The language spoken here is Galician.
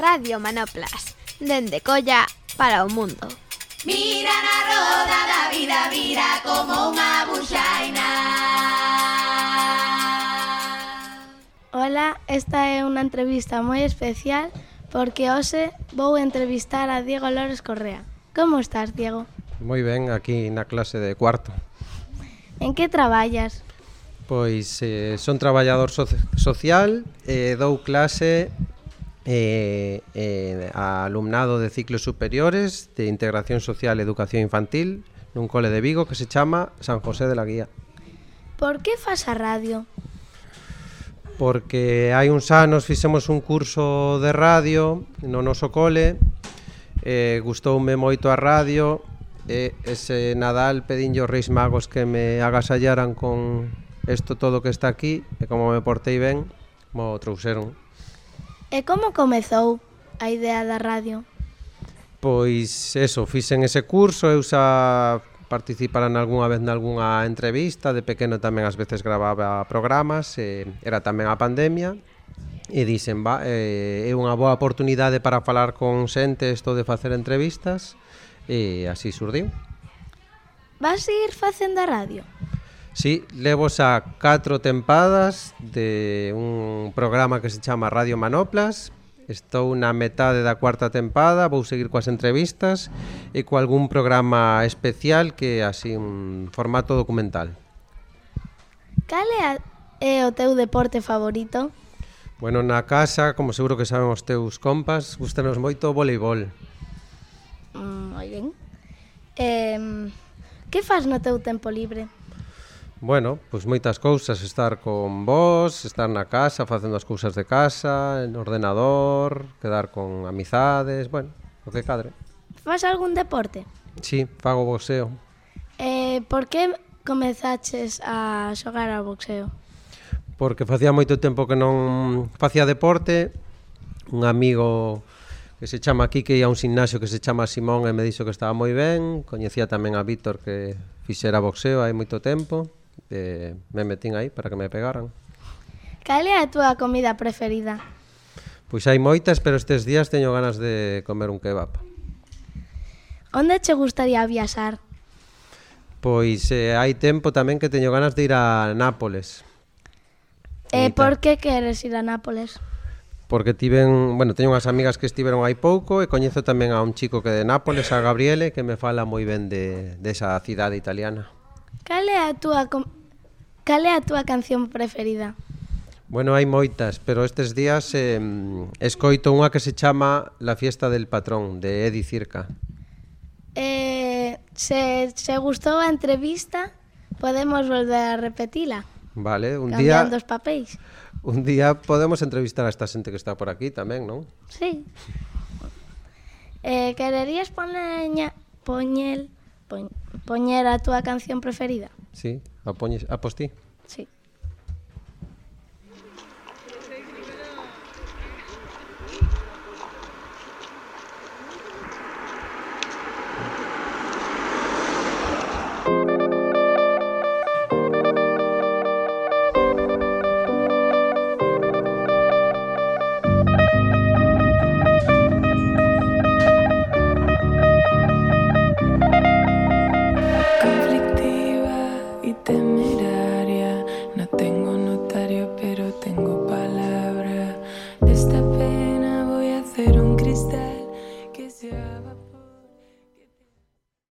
Radio Manoplas, dende Colla para o mundo. Mira na roda da vida, vira como unha buxaina. Ola, esta é unha entrevista moi especial porque hoxe vou entrevistar a Diego Lores Correa. Como estás, Diego? Moi ben, aquí na clase de cuarto. En que traballas? Pois eh, son traballador so social, eh, dou clase eh, eh, a alumnado de ciclos superiores de integración social e educación infantil nun cole de Vigo que se chama San José de la Guía. Por que faz a radio? Porque hai uns anos fixemos un curso de radio no noso cole, eh, gustoume moito a radio, e ese Nadal pedinlle os reis magos que me agasallaran con isto todo que está aquí, e como me portei ben, mo trouxeron. E como comezou a idea da radio? Pois eso, fixen ese curso, eu xa participaran algunha vez nalgúnha entrevista, de pequeno tamén ás veces gravaba programas, e era tamén a pandemia, e dixen, va, eh, é unha boa oportunidade para falar con xente isto de facer entrevistas, e así surdiu. Vas seguir facendo a radio? Sí, levo xa catro tempadas de un programa que se chama Radio Manoplas. Estou na metade da cuarta tempada, vou seguir coas entrevistas e co algún programa especial que así un formato documental. Cal é, a, é o teu deporte favorito? Bueno, na casa, como seguro que saben os teus compas, gustanos moito o voleibol. Mm, moi ben. Eh, que faz no teu tempo libre? Bueno, pois moitas cousas, estar con vós, estar na casa, facendo as cousas de casa, en ordenador, quedar con amizades, bueno, o que cadre. Fas algún deporte? Sí, fago boxeo. Eh, por que comezaches a xogar ao boxeo? Porque facía moito tempo que non facía deporte, un amigo que se chama aquí que ia un gimnasio que se chama Simón e me dixo que estaba moi ben, coñecía tamén a Víctor que fixera boxeo hai moito tempo eh, me metín aí para que me pegaran. Cal é a túa comida preferida? Pois hai moitas, pero estes días teño ganas de comer un kebab. Onde che gustaría viaxar? Pois eh, hai tempo tamén que teño ganas de ir a Nápoles. E eh, por que queres ir a Nápoles? porque tiven, bueno, teño unhas amigas que estiveron hai pouco e coñezo tamén a un chico que de Nápoles, a Gabriele, que me fala moi ben de de esa cidade italiana. Cal é a túa cal é a túa canción preferida? Bueno, hai moitas, pero estes días eh, escoito unha que se chama La fiesta del patrón, de Edi Circa. Eh, se, se gustou a entrevista, podemos volver a repetila. Vale, un día... Cambiando os papéis. Un día podemos entrevistar a esta xente que está por aquí tamén, non? Sí. Eh, quererías poñer, poñel poñer a túa canción preferida? Sí, a poñes, a posti.